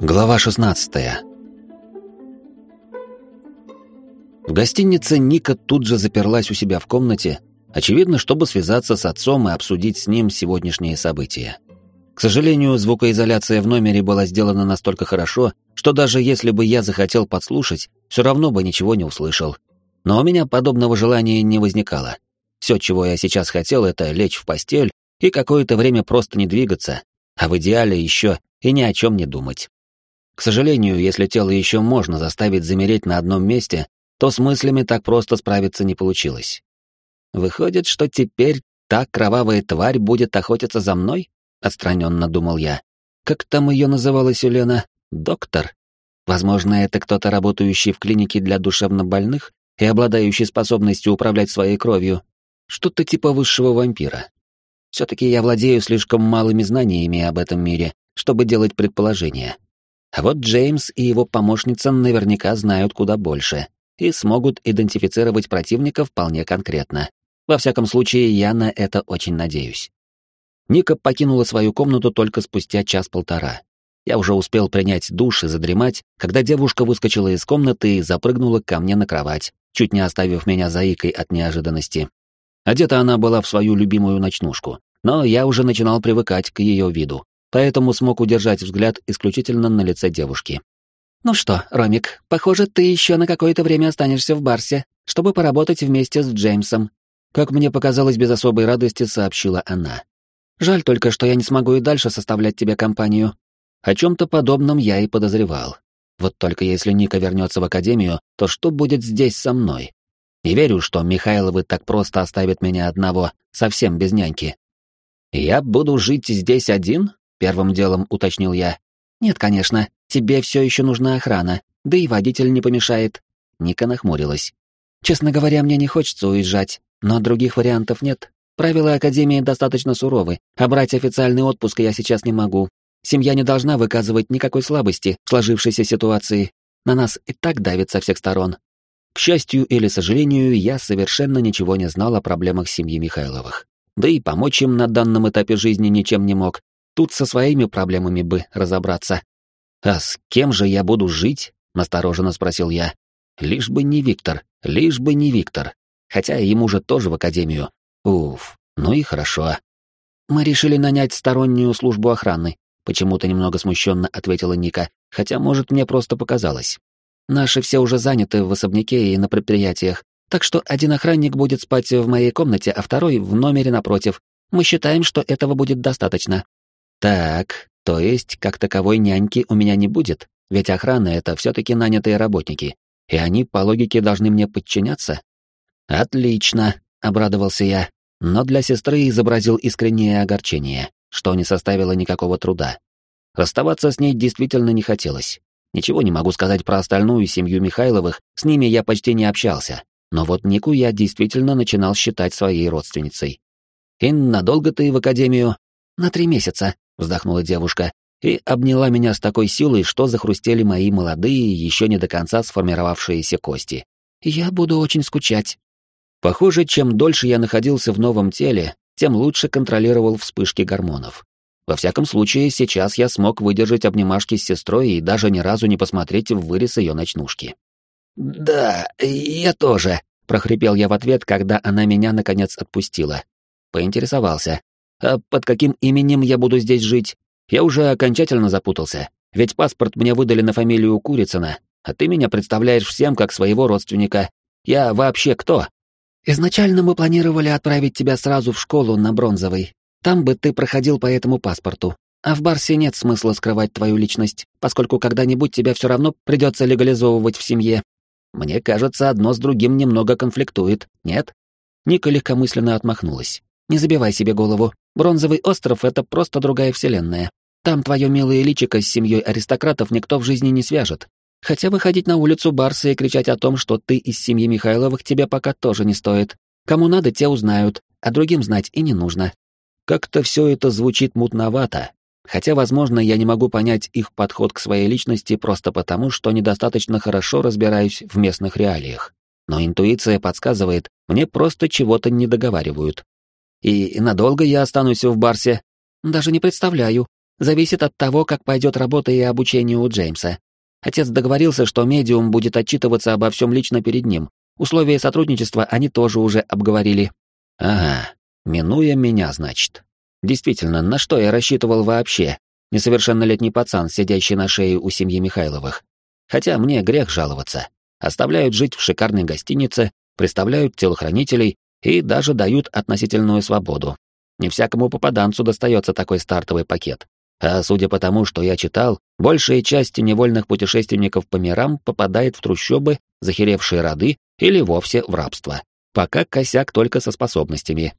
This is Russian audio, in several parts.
Глава 16 В гостинице Ника тут же заперлась у себя в комнате, очевидно, чтобы связаться с отцом и обсудить с ним сегодняшние события. К сожалению, звукоизоляция в номере была сделана настолько хорошо, что даже если бы я захотел подслушать, все равно бы ничего не услышал. Но у меня подобного желания не возникало. Все, чего я сейчас хотел, это лечь в постель и какое-то время просто не двигаться, а в идеале еще и ни о чем не думать. К сожалению, если тело еще можно заставить замереть на одном месте, то с мыслями так просто справиться не получилось. Выходит, что теперь та кровавая тварь будет охотиться за мной? Отстраненно думал я. Как там ее называла Сюлена? Доктор? Возможно, это кто-то, работающий в клинике для душевнобольных и обладающий способностью управлять своей кровью. Что-то типа высшего вампира. Все-таки я владею слишком малыми знаниями об этом мире, чтобы делать предположения. А вот Джеймс и его помощница наверняка знают куда больше и смогут идентифицировать противника вполне конкретно. Во всяком случае, я на это очень надеюсь. Ника покинула свою комнату только спустя час-полтора. Я уже успел принять душ и задремать, когда девушка выскочила из комнаты и запрыгнула ко мне на кровать, чуть не оставив меня заикой от неожиданности. Одета она была в свою любимую ночнушку, но я уже начинал привыкать к ее виду, поэтому смог удержать взгляд исключительно на лице девушки. «Ну что, Ромик, похоже, ты еще на какое-то время останешься в Барсе, чтобы поработать вместе с Джеймсом», как мне показалось без особой радости, сообщила она. «Жаль только, что я не смогу и дальше составлять тебе компанию. О чем-то подобном я и подозревал. Вот только если Ника вернется в академию, то что будет здесь со мной? Не верю, что Михайловы так просто оставят меня одного, совсем без няньки. «Я буду жить здесь один?» — первым делом уточнил я. «Нет, конечно, тебе все еще нужна охрана, да и водитель не помешает». Ника нахмурилась. «Честно говоря, мне не хочется уезжать, но других вариантов нет. Правила Академии достаточно суровы, а брать официальный отпуск я сейчас не могу. Семья не должна выказывать никакой слабости в сложившейся ситуации. На нас и так давит со всех сторон». К счастью или сожалению, я совершенно ничего не знал о проблемах семьи Михайловых да и помочь им на данном этапе жизни ничем не мог. Тут со своими проблемами бы разобраться. «А с кем же я буду жить?» — настороженно спросил я. «Лишь бы не Виктор, лишь бы не Виктор. Хотя ему же тоже в академию. Уф, ну и хорошо». «Мы решили нанять стороннюю службу охраны», — почему-то немного смущенно ответила Ника, хотя, может, мне просто показалось. «Наши все уже заняты в особняке и на предприятиях, так что один охранник будет спать в моей комнате, а второй в номере напротив. Мы считаем, что этого будет достаточно. Так, то есть, как таковой няньки у меня не будет, ведь охрана — это все-таки нанятые работники, и они, по логике, должны мне подчиняться? Отлично, — обрадовался я, но для сестры изобразил искреннее огорчение, что не составило никакого труда. Расставаться с ней действительно не хотелось. Ничего не могу сказать про остальную семью Михайловых, с ними я почти не общался. Но вот Нику я действительно начинал считать своей родственницей. «И надолго ты в академию?» «На три месяца», — вздохнула девушка, и обняла меня с такой силой, что захрустели мои молодые, еще не до конца сформировавшиеся кости. «Я буду очень скучать». Похоже, чем дольше я находился в новом теле, тем лучше контролировал вспышки гормонов. Во всяком случае, сейчас я смог выдержать обнимашки с сестрой и даже ни разу не посмотреть в вырез ее ночнушки. «Да, я тоже», — прохрипел я в ответ, когда она меня, наконец, отпустила. Поинтересовался. «А под каким именем я буду здесь жить? Я уже окончательно запутался, ведь паспорт мне выдали на фамилию Курицына, а ты меня представляешь всем как своего родственника. Я вообще кто?» «Изначально мы планировали отправить тебя сразу в школу на Бронзовой. Там бы ты проходил по этому паспорту. А в Барсе нет смысла скрывать твою личность, поскольку когда-нибудь тебя все равно придется легализовывать в семье, мне кажется, одно с другим немного конфликтует, нет? Ника легкомысленно отмахнулась. Не забивай себе голову. Бронзовый остров — это просто другая вселенная. Там твое милое личико с семьей аристократов никто в жизни не свяжет. Хотя выходить на улицу Барса и кричать о том, что ты из семьи Михайловых, тебе пока тоже не стоит. Кому надо, те узнают, а другим знать и не нужно. Как-то все это звучит мутновато, Хотя, возможно, я не могу понять их подход к своей личности просто потому, что недостаточно хорошо разбираюсь в местных реалиях. Но интуиция подсказывает, мне просто чего-то не договаривают. И надолго я останусь в Барсе? Даже не представляю. Зависит от того, как пойдет работа и обучение у Джеймса. Отец договорился, что медиум будет отчитываться обо всем лично перед ним. Условия сотрудничества они тоже уже обговорили. Ага, минуя меня, значит. Действительно, на что я рассчитывал вообще? Несовершеннолетний пацан, сидящий на шее у семьи Михайловых. Хотя мне грех жаловаться. Оставляют жить в шикарной гостинице, представляют телохранителей и даже дают относительную свободу. Не всякому попаданцу достается такой стартовый пакет. А судя по тому, что я читал, большая часть невольных путешественников по мирам попадает в трущобы, захеревшие роды или вовсе в рабство. Пока косяк только со способностями.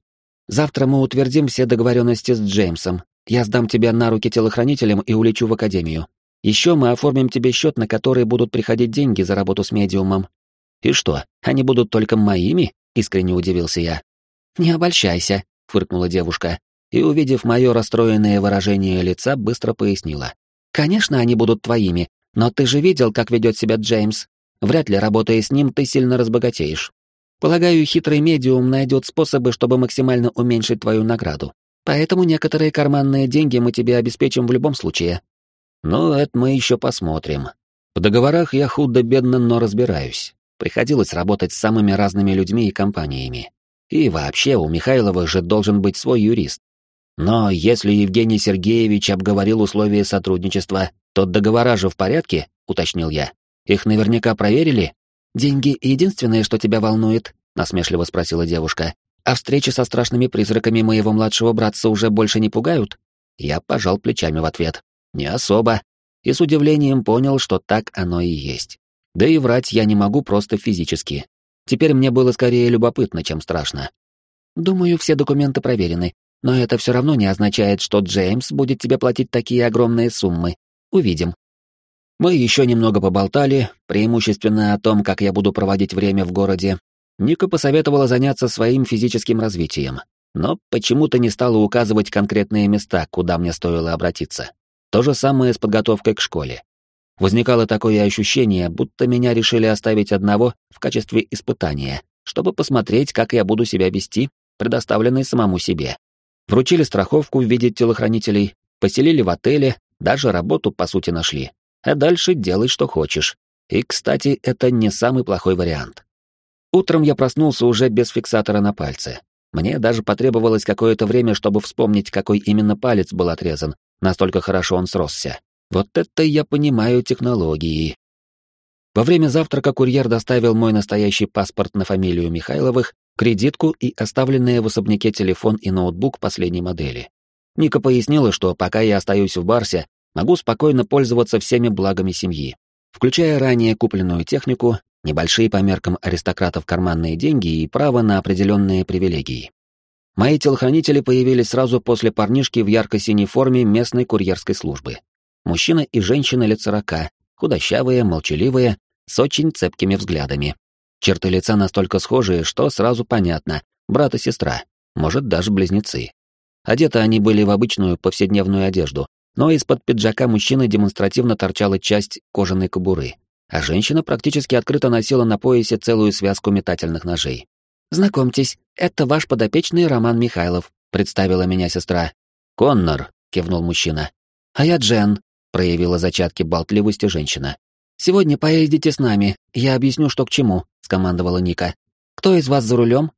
Завтра мы утвердим все договоренности с Джеймсом. Я сдам тебя на руки телохранителям и улечу в академию. Еще мы оформим тебе счет, на который будут приходить деньги за работу с медиумом. И что, они будут только моими? Искренне удивился я. Не обольщайся, фыркнула девушка и, увидев мое расстроенное выражение лица, быстро пояснила. «Конечно, они будут твоими, но ты же видел, как ведет себя Джеймс. Вряд ли, работая с ним, ты сильно разбогатеешь. Полагаю, хитрый медиум найдет способы, чтобы максимально уменьшить твою награду. Поэтому некоторые карманные деньги мы тебе обеспечим в любом случае». «Ну, это мы еще посмотрим. В договорах я худо-бедно, но разбираюсь. Приходилось работать с самыми разными людьми и компаниями. И вообще, у Михайлова же должен быть свой юрист. Но если Евгений Сергеевич обговорил условия сотрудничества, то договора же в порядке, уточнил я. Их наверняка проверили? Деньги единственное, что тебя волнует, насмешливо спросила девушка. А встречи со страшными призраками моего младшего братца уже больше не пугают? Я пожал плечами в ответ. Не особо. И с удивлением понял, что так оно и есть. Да и врать я не могу просто физически. Теперь мне было скорее любопытно, чем страшно. Думаю, все документы проверены. Но это все равно не означает, что Джеймс будет тебе платить такие огромные суммы. Увидим. Мы еще немного поболтали, преимущественно о том, как я буду проводить время в городе. Ника посоветовала заняться своим физическим развитием, но почему-то не стала указывать конкретные места, куда мне стоило обратиться. То же самое с подготовкой к школе. Возникало такое ощущение, будто меня решили оставить одного в качестве испытания, чтобы посмотреть, как я буду себя вести, предоставленный самому себе. Вручили страховку в виде телохранителей, поселили в отеле, даже работу, по сути, нашли. А дальше делай, что хочешь. И, кстати, это не самый плохой вариант. Утром я проснулся уже без фиксатора на пальце. Мне даже потребовалось какое-то время, чтобы вспомнить, какой именно палец был отрезан, настолько хорошо он сросся. Вот это я понимаю технологии. Во время завтрака курьер доставил мой настоящий паспорт на фамилию Михайловых кредитку и оставленные в особняке телефон и ноутбук последней модели. Ника пояснила, что пока я остаюсь в Барсе, могу спокойно пользоваться всеми благами семьи, включая ранее купленную технику, небольшие по меркам аристократов карманные деньги и право на определенные привилегии. Мои телохранители появились сразу после парнишки в ярко-синей форме местной курьерской службы. Мужчина и женщина лет сорока, худощавые, молчаливые, с очень цепкими взглядами. Черты лица настолько схожие, что сразу понятно. Брат и сестра, может, даже близнецы. Одеты они были в обычную повседневную одежду, но из-под пиджака мужчины демонстративно торчала часть кожаной кобуры, а женщина практически открыто носила на поясе целую связку метательных ножей. «Знакомьтесь, это ваш подопечный Роман Михайлов», — представила меня сестра. «Коннор», — кивнул мужчина. «А я Джен», — проявила зачатки болтливости женщина. «Сегодня поедете с нами, я объясню, что к чему», — скомандовала Ника. «Кто из вас за рулем?»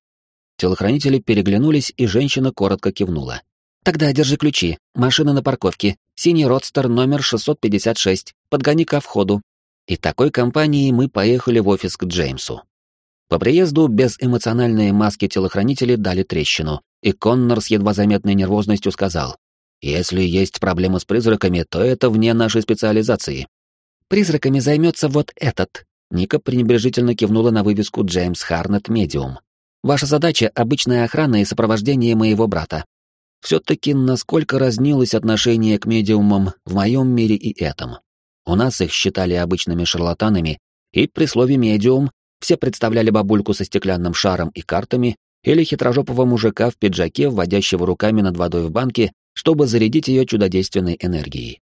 Телохранители переглянулись, и женщина коротко кивнула. «Тогда держи ключи. Машина на парковке. Синий родстер номер 656. Подгони ко входу». И такой компанией мы поехали в офис к Джеймсу. По приезду без эмоциональной маски телохранители дали трещину, и Коннор с едва заметной нервозностью сказал, «Если есть проблемы с призраками, то это вне нашей специализации. Призраками займется вот этот. Ника пренебрежительно кивнула на вывеску Джеймс Харнет Медиум. Ваша задача — обычная охрана и сопровождение моего брата. Все-таки насколько разнилось отношение к медиумам в моем мире и этом. У нас их считали обычными шарлатанами, и при слове «медиум» все представляли бабульку со стеклянным шаром и картами или хитрожопого мужика в пиджаке, вводящего руками над водой в банке, чтобы зарядить ее чудодейственной энергией.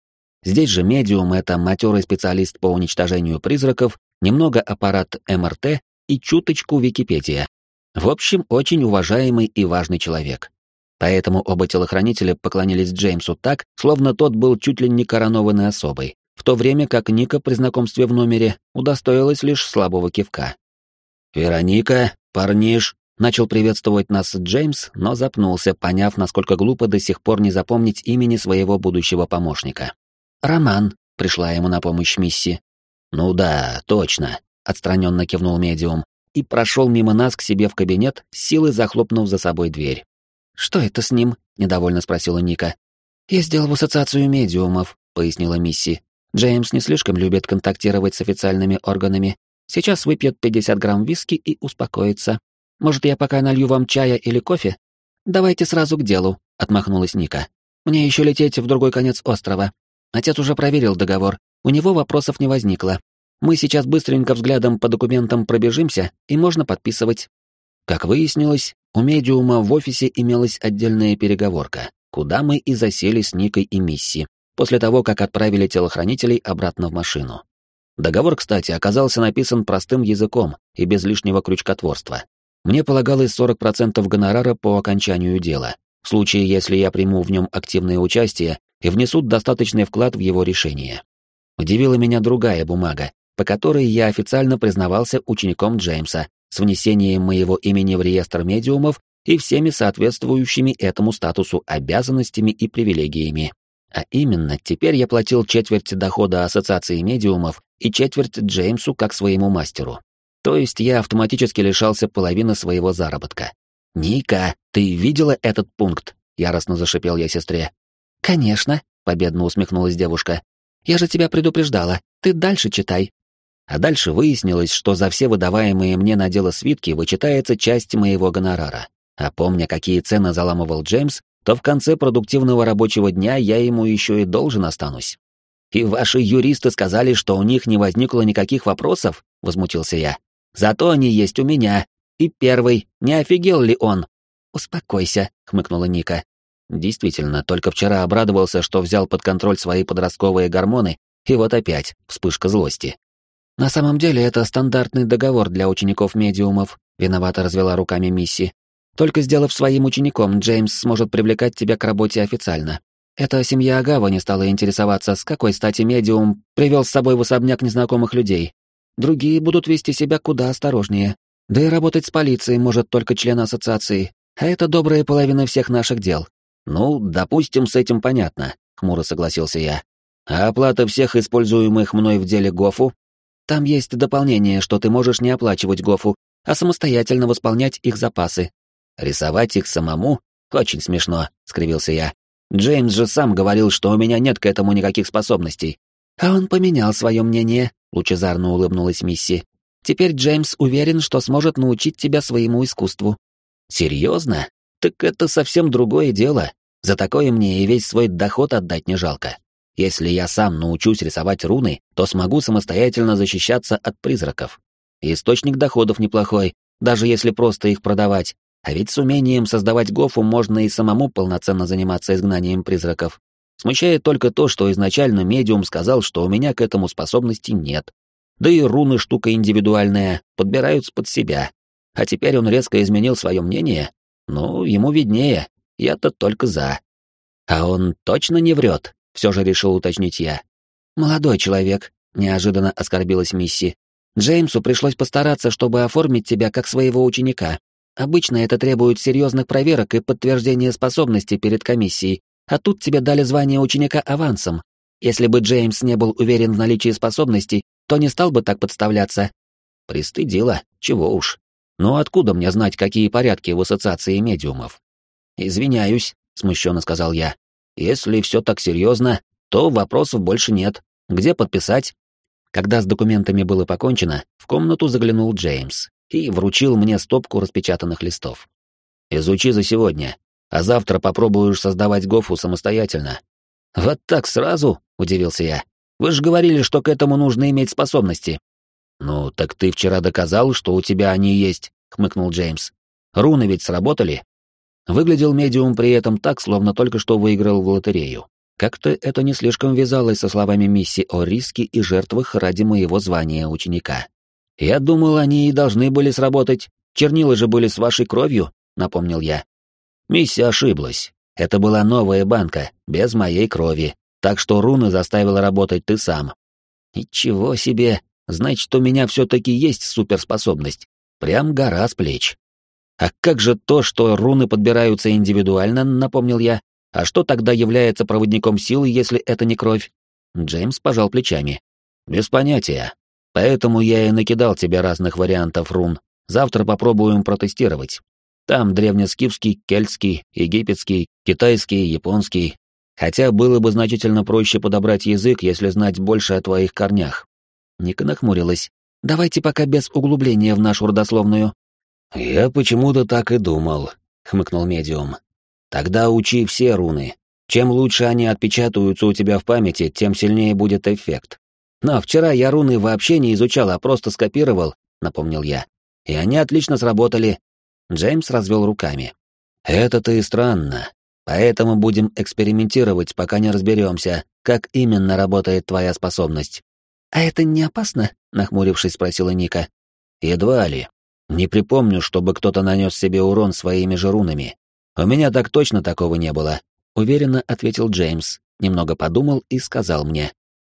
Здесь же медиум — это матерый специалист по уничтожению призраков, немного аппарат МРТ и чуточку Википедия. В общем, очень уважаемый и важный человек. Поэтому оба телохранителя поклонились Джеймсу так, словно тот был чуть ли не коронованной особой, в то время как Ника при знакомстве в номере удостоилась лишь слабого кивка. «Вероника, парниш», — начал приветствовать нас Джеймс, но запнулся, поняв, насколько глупо до сих пор не запомнить имени своего будущего помощника. «Роман», — пришла ему на помощь Мисси. «Ну да, точно», — отстраненно кивнул медиум и прошел мимо нас к себе в кабинет, силой захлопнув за собой дверь. «Что это с ним?» — недовольно спросила Ника. «Ездил в ассоциацию медиумов», — пояснила Мисси. «Джеймс не слишком любит контактировать с официальными органами. Сейчас выпьет 50 грамм виски и успокоится. Может, я пока налью вам чая или кофе?» «Давайте сразу к делу», — отмахнулась Ника. «Мне еще лететь в другой конец острова. Отец уже проверил договор, у него вопросов не возникло. Мы сейчас быстренько взглядом по документам пробежимся, и можно подписывать». Как выяснилось, у медиума в офисе имелась отдельная переговорка, куда мы и засели с Никой и Мисси, после того, как отправили телохранителей обратно в машину. Договор, кстати, оказался написан простым языком и без лишнего крючкотворства. Мне полагалось 40% гонорара по окончанию дела, в случае, если я приму в нем активное участие и внесут достаточный вклад в его решение. Удивила меня другая бумага, по которой я официально признавался учеником Джеймса с внесением моего имени в реестр медиумов и всеми соответствующими этому статусу обязанностями и привилегиями. А именно, теперь я платил четверть дохода ассоциации медиумов и четверть Джеймсу как своему мастеру. То есть я автоматически лишался половины своего заработка. «Ника, ты видела этот пункт?» — яростно зашипел я сестре. «Конечно», — победно усмехнулась девушка. «Я же тебя предупреждала. Ты дальше читай». А дальше выяснилось, что за все выдаваемые мне на дело свитки вычитается часть моего гонорара. А помня, какие цены заламывал Джеймс, то в конце продуктивного рабочего дня я ему еще и должен останусь. «И ваши юристы сказали, что у них не возникло никаких вопросов?» — возмутился я. «Зато они есть у меня. И первый, не офигел ли он?» «Успокойся», — хмыкнула Ника. Действительно, только вчера обрадовался, что взял под контроль свои подростковые гормоны, и вот опять вспышка злости. На самом деле это стандартный договор для учеников-медиумов, виновато развела руками Мисси. Только сделав своим учеником, Джеймс сможет привлекать тебя к работе официально. Эта семья Агава не стала интересоваться, с какой стати медиум привел с собой в особняк незнакомых людей. Другие будут вести себя куда осторожнее. Да и работать с полицией может только член ассоциации, а это добрая половина всех наших дел. Ну, допустим, с этим понятно, хмуро согласился я. А оплата всех используемых мной в деле ГОФу там есть дополнение, что ты можешь не оплачивать Гофу, а самостоятельно восполнять их запасы. Рисовать их самому? Очень смешно, скривился я. Джеймс же сам говорил, что у меня нет к этому никаких способностей. А он поменял свое мнение, лучезарно улыбнулась Мисси. Теперь Джеймс уверен, что сможет научить тебя своему искусству. Серьезно? Так это совсем другое дело. За такое мне и весь свой доход отдать не жалко. Если я сам научусь рисовать руны, то смогу самостоятельно защищаться от призраков. Источник доходов неплохой, даже если просто их продавать. А ведь с умением создавать гофу можно и самому полноценно заниматься изгнанием призраков. Смущает только то, что изначально медиум сказал, что у меня к этому способности нет. Да и руны штука индивидуальная, подбираются под себя. А теперь он резко изменил свое мнение? Ну, ему виднее, я-то только за. А он точно не врет, все же решил уточнить я. «Молодой человек», — неожиданно оскорбилась Мисси. «Джеймсу пришлось постараться, чтобы оформить тебя как своего ученика. Обычно это требует серьезных проверок и подтверждения способностей перед комиссией, а тут тебе дали звание ученика авансом. Если бы Джеймс не был уверен в наличии способностей, то не стал бы так подставляться». Пристыдила, чего уж. Но откуда мне знать, какие порядки в ассоциации медиумов? «Извиняюсь», — смущенно сказал я. Если все так серьезно, то вопросов больше нет. Где подписать? Когда с документами было покончено, в комнату заглянул Джеймс и вручил мне стопку распечатанных листов. «Изучи за сегодня, а завтра попробуешь создавать Гофу самостоятельно». «Вот так сразу?» — удивился я. «Вы же говорили, что к этому нужно иметь способности». «Ну, так ты вчера доказал, что у тебя они есть», — хмыкнул Джеймс. «Руны ведь сработали?» Выглядел медиум при этом так, словно только что выиграл в лотерею. Как-то это не слишком вязалось со словами миссии о риске и жертвах ради моего звания ученика. «Я думал, они и должны были сработать. Чернила же были с вашей кровью», — напомнил я. Миссия ошиблась. Это была новая банка, без моей крови, так что руны заставила работать ты сам. Ничего себе! Значит, у меня все-таки есть суперспособность. Прям гора с плеч. А как же то, что руны подбираются индивидуально, напомнил я. А что тогда является проводником силы, если это не кровь? Джеймс пожал плечами. Без понятия. Поэтому я и накидал тебе разных вариантов рун. Завтра попробуем протестировать. Там древнескифский, кельтский, египетский, китайский, японский. Хотя было бы значительно проще подобрать язык, если знать больше о твоих корнях. Ника нахмурилась. Давайте пока без углубления в нашу родословную. Я почему-то так и думал, хмыкнул медиум. Тогда учи все руны. Чем лучше они отпечатаются у тебя в памяти, тем сильнее будет эффект. Но вчера я руны вообще не изучал, а просто скопировал, напомнил я. И они отлично сработали. Джеймс развел руками. Это-то и странно. Поэтому будем экспериментировать, пока не разберемся, как именно работает твоя способность. А это не опасно? нахмурившись, спросила Ника. Едва ли. Не припомню, чтобы кто-то нанес себе урон своими же рунами. У меня так точно такого не было, уверенно ответил Джеймс, немного подумал и сказал мне: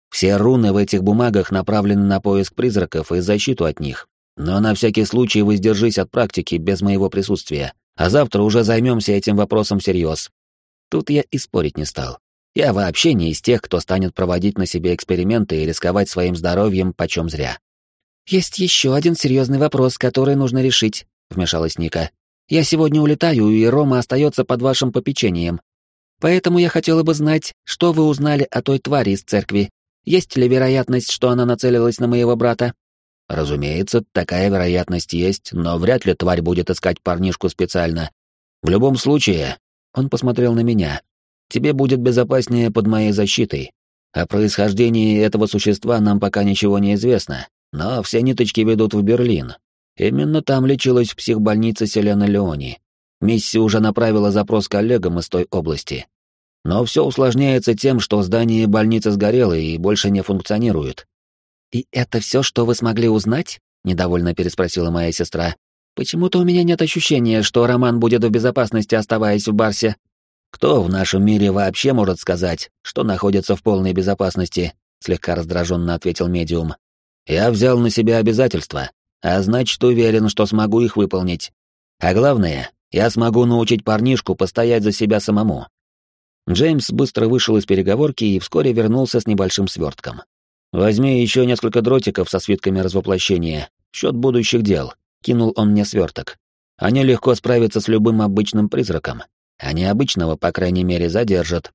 все руны в этих бумагах направлены на поиск призраков и защиту от них. Но на всякий случай воздержись от практики без моего присутствия, а завтра уже займемся этим вопросом всерьез. Тут я и спорить не стал. Я вообще не из тех, кто станет проводить на себе эксперименты и рисковать своим здоровьем почем зря. «Есть еще один серьезный вопрос, который нужно решить», — вмешалась Ника. «Я сегодня улетаю, и Рома остается под вашим попечением. Поэтому я хотела бы знать, что вы узнали о той твари из церкви. Есть ли вероятность, что она нацелилась на моего брата?» Разумеется, такая вероятность есть, но вряд ли тварь будет искать парнишку специально. В любом случае, он посмотрел на меня. Тебе будет безопаснее под моей защитой. О происхождении этого существа нам пока ничего не известно, но все ниточки ведут в Берлин. Именно там лечилась в психбольнице Селена Леони. Миссия уже направила запрос коллегам из той области. Но все усложняется тем, что здание больницы сгорело и больше не функционирует. «И это все, что вы смогли узнать?» — недовольно переспросила моя сестра. «Почему-то у меня нет ощущения, что Роман будет в безопасности, оставаясь в Барсе». «Кто в нашем мире вообще может сказать, что находится в полной безопасности?» — слегка раздраженно ответил медиум. «Я взял на себя обязательства, а значит, уверен, что смогу их выполнить. А главное, я смогу научить парнишку постоять за себя самому». Джеймс быстро вышел из переговорки и вскоре вернулся с небольшим свертком. Возьми еще несколько дротиков со свитками развоплощения. Счет будущих дел. Кинул он мне сверток. Они легко справятся с любым обычным призраком. А необычного, по крайней мере, задержат.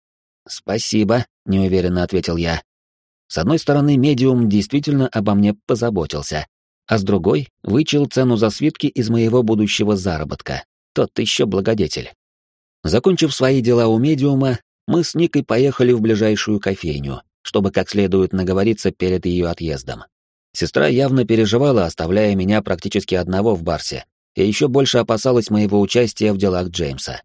Спасибо, неуверенно ответил я. С одной стороны, медиум действительно обо мне позаботился, а с другой — вычел цену за свитки из моего будущего заработка. Тот еще благодетель. Закончив свои дела у медиума, мы с Никой поехали в ближайшую кофейню, чтобы как следует наговориться перед ее отъездом. Сестра явно переживала, оставляя меня практически одного в Барсе, и еще больше опасалась моего участия в делах Джеймса.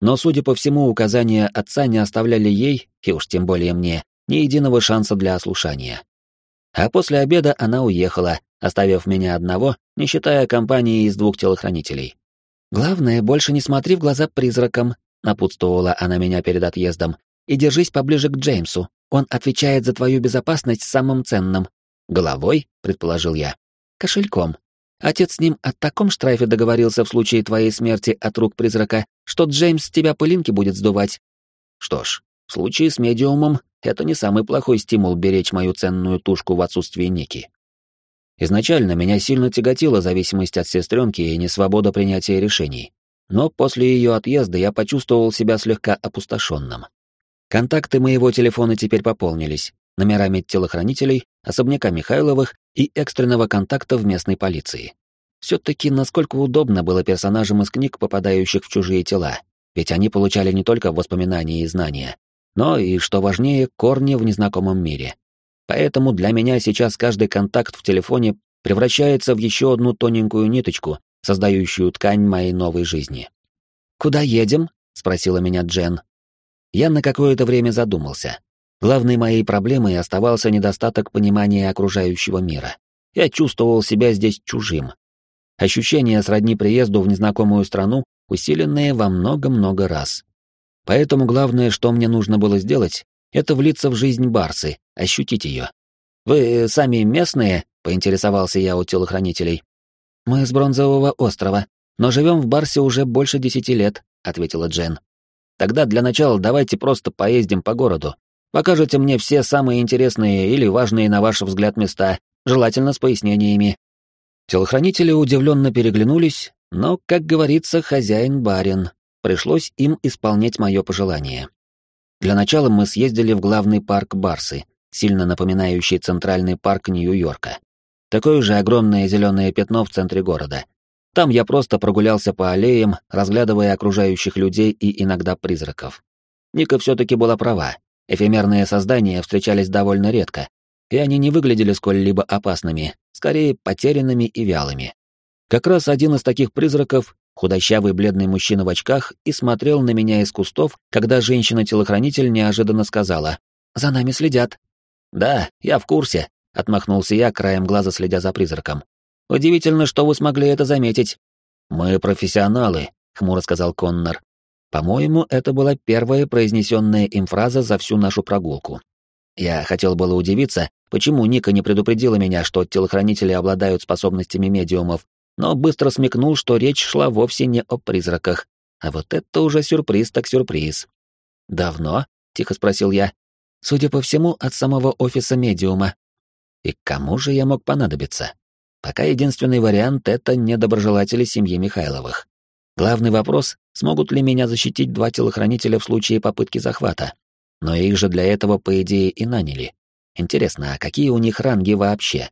Но, судя по всему, указания отца не оставляли ей, и уж тем более мне, ни единого шанса для ослушания. А после обеда она уехала, оставив меня одного, не считая компании из двух телохранителей. «Главное, больше не смотри в глаза призракам», — напутствовала она меня перед отъездом, «и держись поближе к Джеймсу. Он отвечает за твою безопасность самым ценным. Головой, предположил я. Кошельком. Отец с ним о таком штрафе договорился в случае твоей смерти от рук призрака, что Джеймс с тебя пылинки будет сдувать. Что ж, в случае с медиумом это не самый плохой стимул беречь мою ценную тушку в отсутствии Ники. Изначально меня сильно тяготила зависимость от сестренки и несвобода принятия решений. Но после ее отъезда я почувствовал себя слегка опустошенным. Контакты моего телефона теперь пополнились номерами телохранителей, особняка Михайловых и экстренного контакта в местной полиции. Все-таки насколько удобно было персонажам из книг, попадающих в чужие тела, ведь они получали не только воспоминания и знания, но и, что важнее, корни в незнакомом мире. Поэтому для меня сейчас каждый контакт в телефоне превращается в еще одну тоненькую ниточку, создающую ткань моей новой жизни. «Куда едем?» — спросила меня Джен, я на какое-то время задумался. Главной моей проблемой оставался недостаток понимания окружающего мира. Я чувствовал себя здесь чужим. Ощущение сродни приезду в незнакомую страну, усиленные во много-много раз. Поэтому главное, что мне нужно было сделать, это влиться в жизнь Барсы, ощутить ее. «Вы сами местные?» — поинтересовался я у телохранителей. «Мы с Бронзового острова, но живем в Барсе уже больше десяти лет», — ответила Джен. «Тогда для начала давайте просто поездим по городу. Покажете мне все самые интересные или важные, на ваш взгляд, места, желательно с пояснениями». Телохранители удивленно переглянулись, но, как говорится, хозяин-барин. Пришлось им исполнять мое пожелание. Для начала мы съездили в главный парк Барсы, сильно напоминающий центральный парк Нью-Йорка. Такое же огромное зеленое пятно в центре города. Там я просто прогулялся по аллеям, разглядывая окружающих людей и иногда призраков. Ника все-таки была права. Эфемерные создания встречались довольно редко, и они не выглядели сколь-либо опасными, скорее потерянными и вялыми. Как раз один из таких призраков, худощавый бледный мужчина в очках, и смотрел на меня из кустов, когда женщина-телохранитель неожиданно сказала «За нами следят». «Да, я в курсе», — отмахнулся я, краем глаза следя за призраком. «Удивительно, что вы смогли это заметить». «Мы профессионалы», — хмуро сказал Коннор. По-моему, это была первая произнесенная им фраза за всю нашу прогулку. Я хотел было удивиться, почему Ника не предупредила меня, что телохранители обладают способностями медиумов, но быстро смекнул, что речь шла вовсе не о призраках. А вот это уже сюрприз так сюрприз. «Давно?» — тихо спросил я. «Судя по всему, от самого офиса медиума». И кому же я мог понадобиться? Пока единственный вариант — это недоброжелатели семьи Михайловых. Главный вопрос — смогут ли меня защитить два телохранителя в случае попытки захвата? Но их же для этого, по идее, и наняли. Интересно, а какие у них ранги вообще?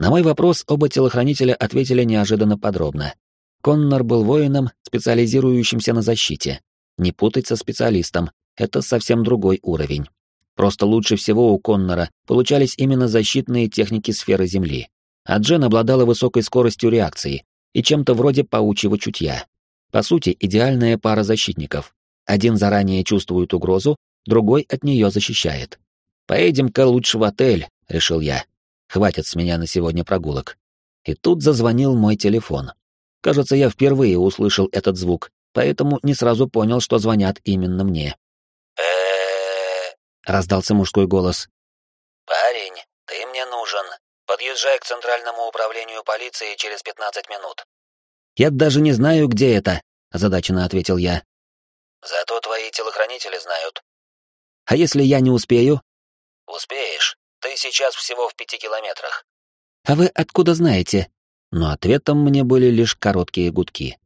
На мой вопрос оба телохранителя ответили неожиданно подробно. Коннор был воином, специализирующимся на защите. Не путать со специалистом, это совсем другой уровень. Просто лучше всего у Коннора получались именно защитные техники сферы Земли. А Джен обладала высокой скоростью реакции и чем-то вроде паучьего чутья. По сути, идеальная пара защитников. Один заранее чувствует угрозу, другой от нее защищает. «Поедем-ка лучше в отель», — решил я. Хватит с меня на сегодня прогулок. И тут зазвонил мой телефон. Кажется, я впервые услышал этот звук, поэтому не сразу понял, что звонят именно мне. раздался мужской голос. «Парень. Подъезжай к центральному управлению полиции через пятнадцать минут». «Я даже не знаю, где это», — озадаченно ответил я. «Зато твои телохранители знают». «А если я не успею?» «Успеешь. Ты сейчас всего в пяти километрах. А вы откуда знаете? Но ответом мне были лишь короткие гудки.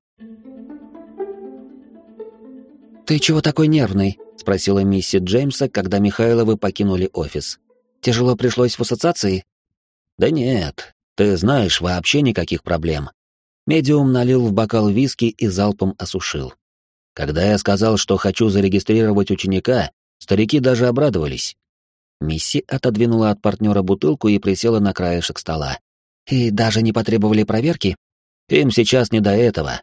«Ты чего такой нервный?» — спросила миссис Джеймса, когда Михайловы покинули офис. «Тяжело пришлось в ассоциации?» «Да нет, ты знаешь, вообще никаких проблем». Медиум налил в бокал виски и залпом осушил. Когда я сказал, что хочу зарегистрировать ученика, старики даже обрадовались. Мисси отодвинула от партнера бутылку и присела на краешек стола. «И даже не потребовали проверки?» «Им сейчас не до этого».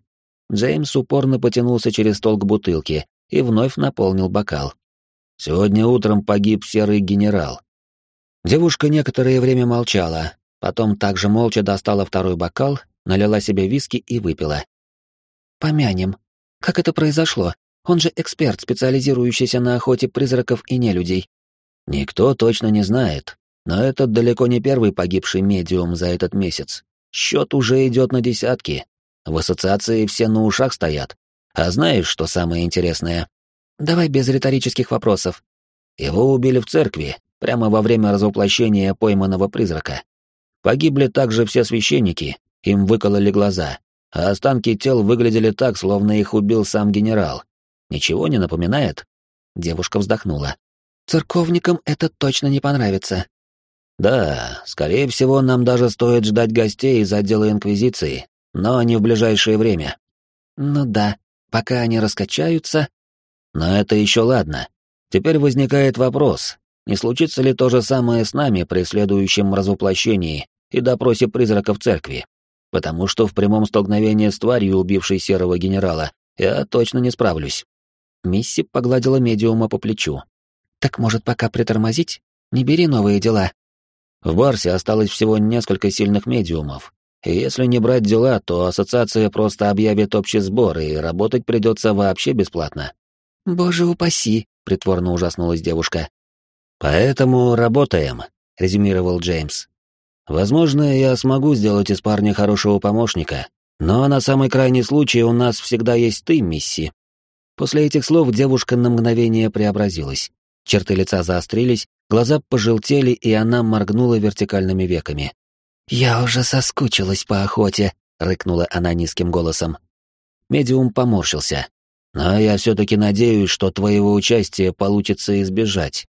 Джеймс упорно потянулся через стол к бутылке и вновь наполнил бокал. «Сегодня утром погиб серый генерал». Девушка некоторое время молчала, потом также молча достала второй бокал, налила себе виски и выпила. «Помянем. Как это произошло? Он же эксперт, специализирующийся на охоте призраков и нелюдей. Никто точно не знает, но это далеко не первый погибший медиум за этот месяц. Счет уже идет на десятки. В ассоциации все на ушах стоят. А знаешь, что самое интересное? Давай без риторических вопросов. Его убили в церкви, прямо во время развоплощения пойманного призрака. Погибли также все священники, им выкололи глаза, а останки тел выглядели так, словно их убил сам генерал. Ничего не напоминает? Девушка вздохнула. Церковникам это точно не понравится. Да, скорее всего, нам даже стоит ждать гостей из отдела Инквизиции, но не в ближайшее время. Ну да, пока они раскачаются. Но это еще ладно. Теперь возникает вопрос, не случится ли то же самое с нами при следующем развоплощении и допросе призрака в церкви? Потому что в прямом столкновении с тварью, убившей серого генерала, я точно не справлюсь. Мисси погладила медиума по плечу. Так может пока притормозить? Не бери новые дела. В Барсе осталось всего несколько сильных медиумов, И если не брать дела, то ассоциация просто объявит общий сбор, и работать придется вообще бесплатно. «Боже упаси!» — притворно ужаснулась девушка. «Поэтому работаем», — резюмировал Джеймс. «Возможно, я смогу сделать из парня хорошего помощника, но на самый крайний случай у нас всегда есть ты, Мисси». После этих слов девушка на мгновение преобразилась. Черты лица заострились, глаза пожелтели, и она моргнула вертикальными веками. «Я уже соскучилась по охоте», — рыкнула она низким голосом. Медиум поморщился. «Но я все-таки надеюсь, что твоего участия получится избежать.